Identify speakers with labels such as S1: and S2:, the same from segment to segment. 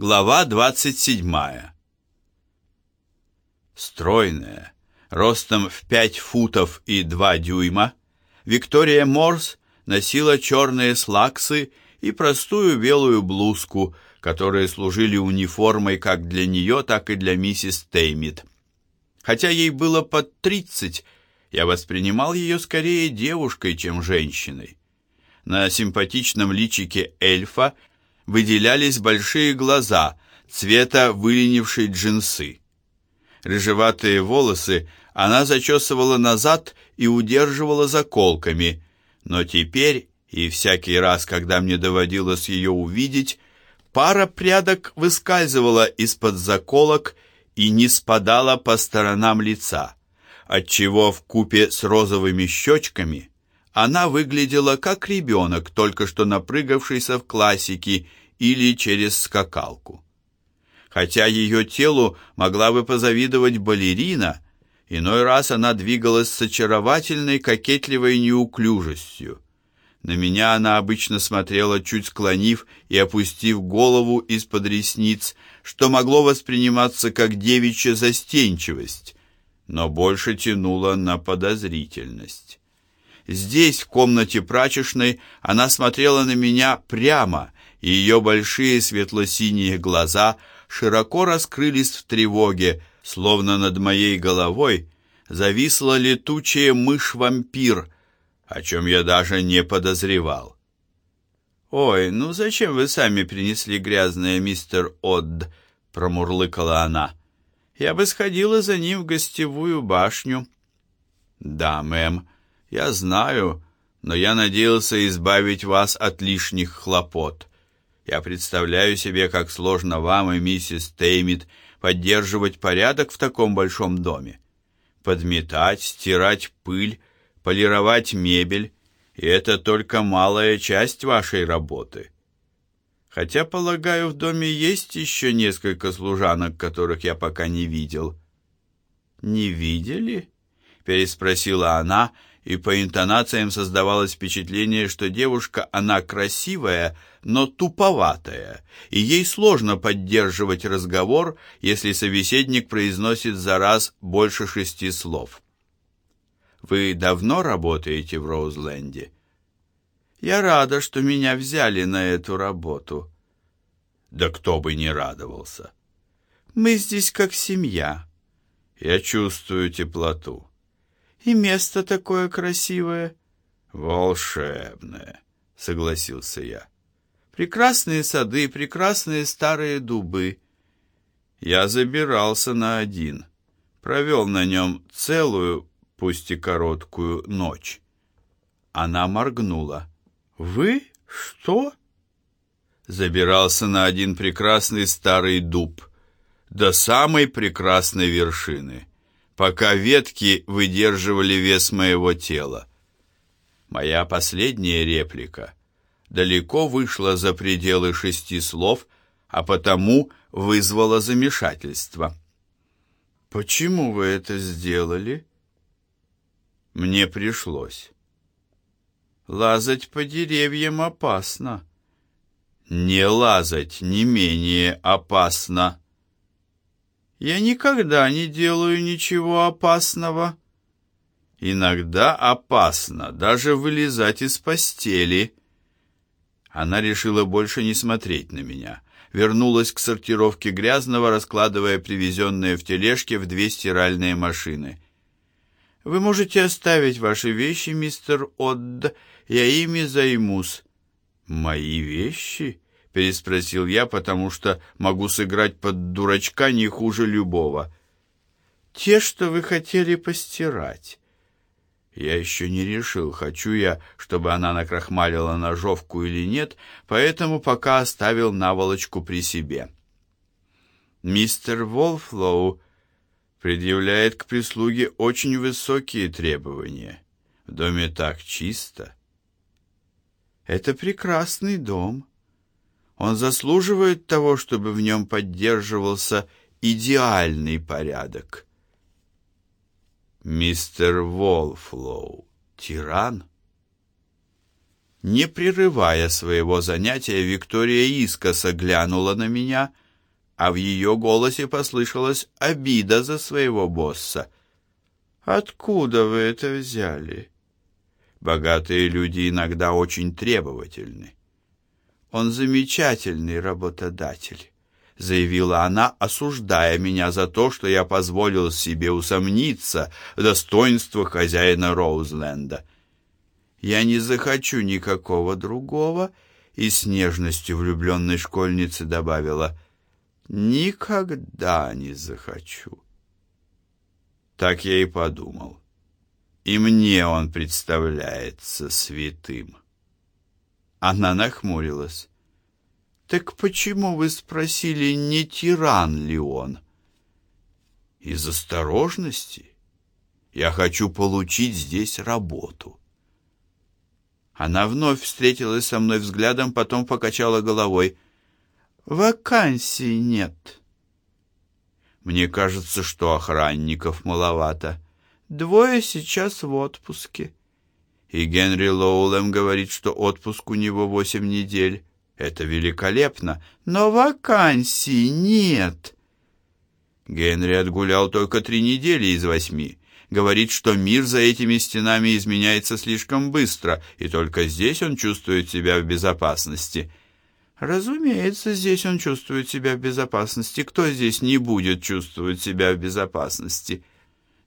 S1: Глава 27. Стройная, ростом в 5 футов и 2 дюйма, Виктория Морс носила черные слаксы и простую белую блузку, которые служили униформой как для нее, так и для миссис Теймит. Хотя ей было под 30, я воспринимал ее скорее девушкой, чем женщиной. На симпатичном личике эльфа выделялись большие глаза цвета выленившей джинсы. Рыжеватые волосы она зачесывала назад и удерживала заколками, но теперь и всякий раз, когда мне доводилось ее увидеть, пара прядок выскальзывала из-под заколок и не спадала по сторонам лица, отчего в купе с розовыми щечками она выглядела как ребенок, только что напрыгавшийся в классики или через скакалку. Хотя ее телу могла бы позавидовать балерина, иной раз она двигалась с очаровательной кокетливой неуклюжестью. На меня она обычно смотрела, чуть склонив и опустив голову из-под ресниц, что могло восприниматься как девичья застенчивость, но больше тянуло на подозрительность. Здесь, в комнате прачечной, она смотрела на меня прямо, и ее большие светло-синие глаза широко раскрылись в тревоге, словно над моей головой зависла летучая мышь-вампир, о чем я даже не подозревал. «Ой, ну зачем вы сами принесли грязное, мистер Одд?» — промурлыкала она. «Я бы сходила за ним в гостевую башню». «Да, мэм», я знаю, но я надеялся избавить вас от лишних хлопот. Я представляю себе, как сложно вам и миссис Теймит поддерживать порядок в таком большом доме. Подметать, стирать пыль, полировать мебель — и это только малая часть вашей работы. Хотя, полагаю, в доме есть еще несколько служанок, которых я пока не видел. «Не видели?» — переспросила она, — и по интонациям создавалось впечатление, что девушка, она красивая, но туповатая, и ей сложно поддерживать разговор, если собеседник произносит за раз больше шести слов. «Вы давно работаете в Роузленде?» «Я рада, что меня взяли на эту работу». «Да кто бы не радовался!» «Мы здесь как семья». «Я чувствую теплоту». И место такое красивое. Волшебное, согласился я. Прекрасные сады, прекрасные старые дубы. Я забирался на один, провел на нем целую, пусть и короткую, ночь. Она моргнула. «Вы? Что?» Забирался на один прекрасный старый дуб, до самой прекрасной вершины пока ветки выдерживали вес моего тела. Моя последняя реплика далеко вышла за пределы шести слов, а потому вызвала замешательство. «Почему вы это сделали?» «Мне пришлось». «Лазать по деревьям опасно». «Не лазать не менее опасно», я никогда не делаю ничего опасного. Иногда опасно даже вылезать из постели. Она решила больше не смотреть на меня. Вернулась к сортировке грязного, раскладывая привезенные в тележке в две стиральные машины. Вы можете оставить ваши вещи, мистер Одд, я ими займусь. Мои вещи? Переспросил я, потому что могу сыграть под дурачка не хуже любого. Те, что вы хотели постирать. Я еще не решил, хочу я, чтобы она накрахмалила ножовку или нет, поэтому пока оставил наволочку при себе. Мистер Волфлоу предъявляет к прислуге очень высокие требования. В доме так чисто. Это прекрасный дом, он заслуживает того, чтобы в нем поддерживался идеальный порядок. Мистер Волфлоу, тиран? Не прерывая своего занятия, Виктория искоса глянула на меня, а в ее голосе послышалась обида за своего босса. «Откуда вы это взяли?» Богатые люди иногда очень требовательны. Он замечательный работодатель, заявила она, осуждая меня за то, что я позволил себе усомниться в достоинствах хозяина Роузленда. Я не захочу никакого другого, и с нежностью влюбленной школьницы добавила: никогда не захочу. Так я и подумал и мне он представляется святым. Она нахмурилась. Так почему вы спросили, не тиран ли он? Из осторожности. Я хочу получить здесь работу. Она вновь встретилась со мной взглядом, потом покачала головой. Вакансий нет. Мне кажется, что охранников маловато. Двое сейчас в отпуске. И Генри Лоулем говорит, что отпуск у него восемь недель. Это великолепно, но вакансий нет. Генри отгулял только три недели из восьми. Говорит, что мир за этими стенами изменяется слишком быстро, и только здесь он чувствует себя в безопасности. Разумеется, здесь он чувствует себя в безопасности. Кто здесь не будет чувствовать себя в безопасности?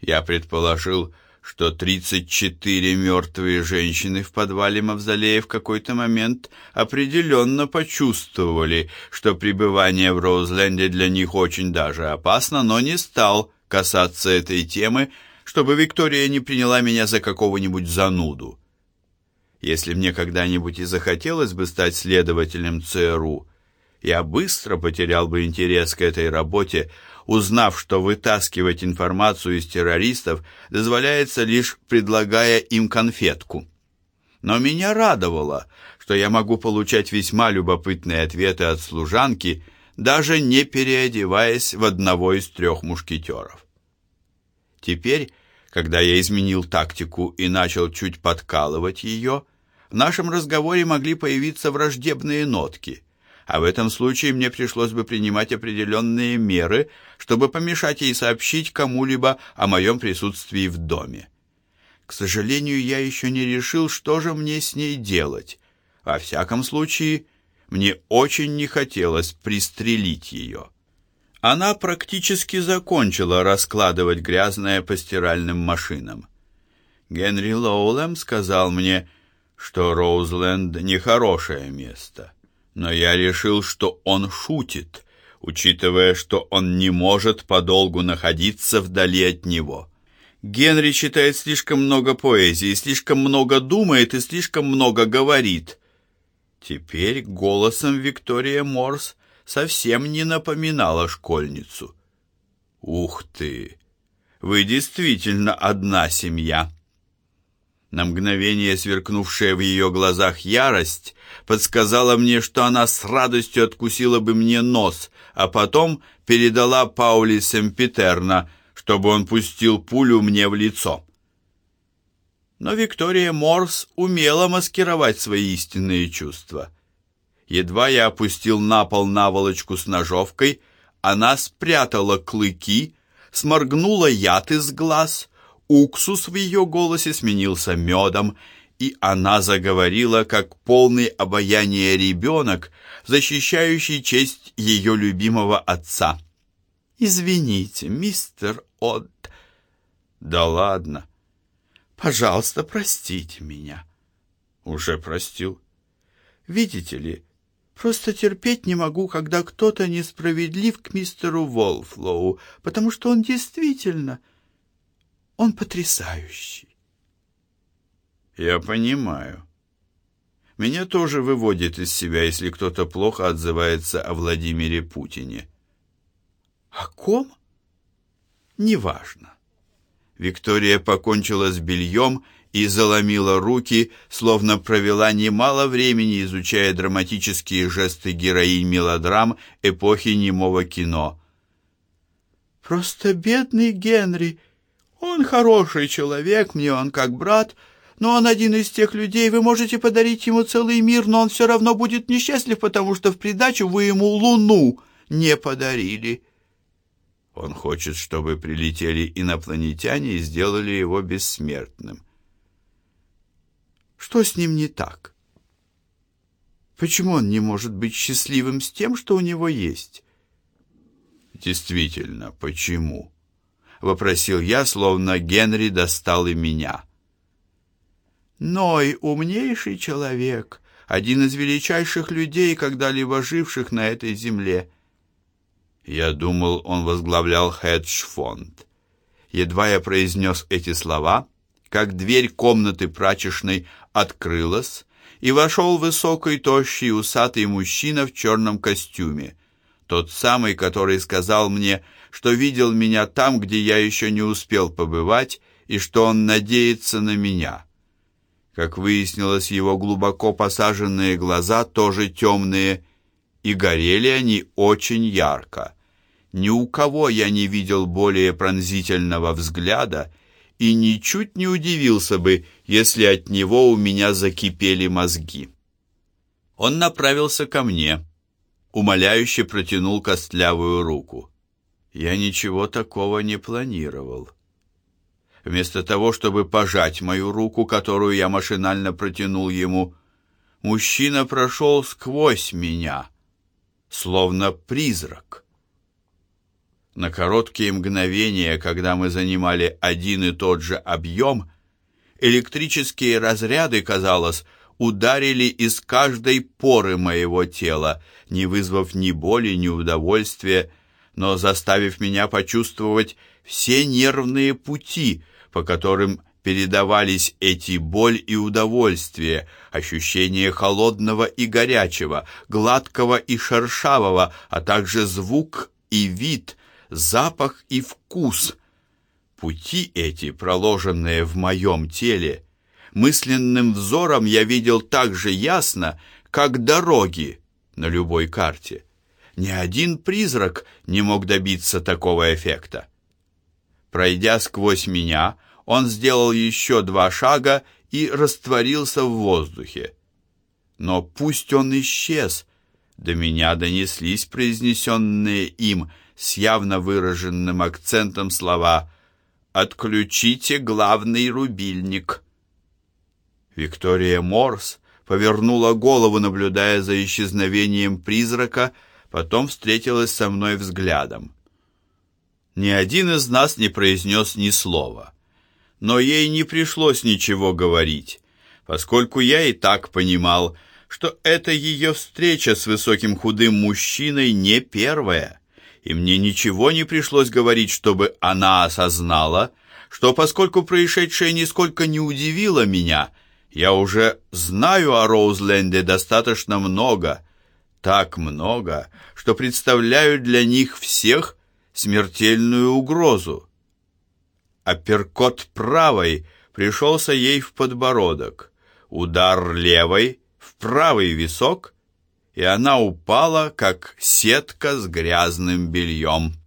S1: Я предположил, что 34 мертвые женщины в подвале мавзолея в какой-то момент определенно почувствовали, что пребывание в Роузленде для них очень даже опасно, но не стал касаться этой темы, чтобы Виктория не приняла меня за какого-нибудь зануду. Если мне когда-нибудь и захотелось бы стать следователем ЦРУ, я быстро потерял бы интерес к этой работе, узнав, что вытаскивать информацию из террористов дозволяется лишь предлагая им конфетку. Но меня радовало, что я могу получать весьма любопытные ответы от служанки, даже не переодеваясь в одного из трех мушкетеров. Теперь, когда я изменил тактику и начал чуть подкалывать ее, в нашем разговоре могли появиться враждебные нотки – а в этом случае мне пришлось бы принимать определенные меры, чтобы помешать ей сообщить кому-либо о моем присутствии в доме. К сожалению, я еще не решил, что же мне с ней делать. Во всяком случае, мне очень не хотелось пристрелить ее. Она практически закончила раскладывать грязное по стиральным машинам. Генри Лоулем сказал мне, что Роузленд нехорошее место но я решил, что он шутит, учитывая, что он не может подолгу находиться вдали от него. Генри читает слишком много поэзии, слишком много думает и слишком много говорит. Теперь голосом Виктория Морс совсем не напоминала школьницу. Ух ты! Вы действительно одна семья. На мгновение сверкнувшая в ее глазах ярость подсказала мне, что она с радостью откусила бы мне нос, а потом передала Паули Семпетерна, чтобы он пустил пулю мне в лицо. Но Виктория Морс умела маскировать свои истинные чувства. Едва я опустил на пол наволочку с ножовкой, она спрятала клыки, сморгнула яд из глаз — Уксус в ее голосе сменился медом, и она заговорила, как полный обаяния ребенок, защищающий честь ее любимого отца. «Извините, мистер Отт». «Да ладно. Пожалуйста, простите меня». «Уже простил». «Видите ли, просто терпеть не могу, когда кто-то несправедлив к мистеру Волфлоу, потому что он действительно он потрясающий. Я понимаю. Меня тоже выводит из себя, если кто-то плохо отзывается о Владимире Путине. О ком? Неважно. Виктория покончила с бельем и заломила руки, словно провела немало времени, изучая драматические жесты героинь мелодрам эпохи немого кино. «Просто бедный Генри!» Он хороший человек, мне он как брат, но он один из тех людей, вы можете подарить ему целый мир, но он все равно будет несчастлив, потому что в придачу вы ему луну не подарили. Он хочет, чтобы прилетели инопланетяне и сделали его бессмертным. Что с ним не так? Почему он не может быть счастливым с тем, что у него есть? Действительно, почему? Вопросил я, словно Генри достал и меня. Ной умнейший человек, один из величайших людей, когда-либо живших на этой земле. Я думал, он возглавлял хедж-фонд. Едва я произнес эти слова, как дверь комнаты прачечной открылась, и вошел высокий, тощий, усатый мужчина в черном костюме, тот самый, который сказал мне, что видел меня там, где я еще не успел побывать, и что он надеется на меня. Как выяснилось, его глубоко посаженные глаза тоже темные, и горели они очень ярко. Ни у кого я не видел более пронзительного взгляда и ничуть не удивился бы, если от него у меня закипели мозги. Он направился ко мне, умоляюще протянул костлявую руку. Я ничего такого не планировал. Вместо того, чтобы пожать мою руку, которую я машинально протянул ему, мужчина прошел сквозь меня, словно призрак. На короткие мгновения, когда мы занимали один и тот же объем, электрические разряды, казалось, ударили из каждой поры моего тела, не вызвав ни боли, ни удовольствия, но заставив меня почувствовать все нервные пути, по которым передавались эти боль и удовольствие, ощущение холодного и горячего, гладкого и шершавого, а также звук и вид, запах и вкус. Пути эти, проложенные в моем теле, мысленным взором я видел так же ясно, как дороги на любой карте. Ни один призрак не мог добиться такого эффекта. Пройдя сквозь меня, он сделал еще два шага и растворился в воздухе. Но пусть он исчез, до меня донеслись произнесенные им с явно выраженным акцентом слова «Отключите главный рубильник». Виктория Морс повернула голову, наблюдая за исчезновением призрака, потом встретилась со мной взглядом. Ни один из нас не произнес ни слова. Но ей не пришлось ничего говорить, поскольку я и так понимал, что эта ее встреча с высоким худым мужчиной не первая, и мне ничего не пришлось говорить, чтобы она осознала, что поскольку происшедшее нисколько не удивило меня, я уже знаю о Роузленде достаточно много, так много, что представляю для них всех смертельную угрозу. Апперкот правой пришелся ей в подбородок, удар левой в правый висок, и она упала, как сетка с грязным бельем.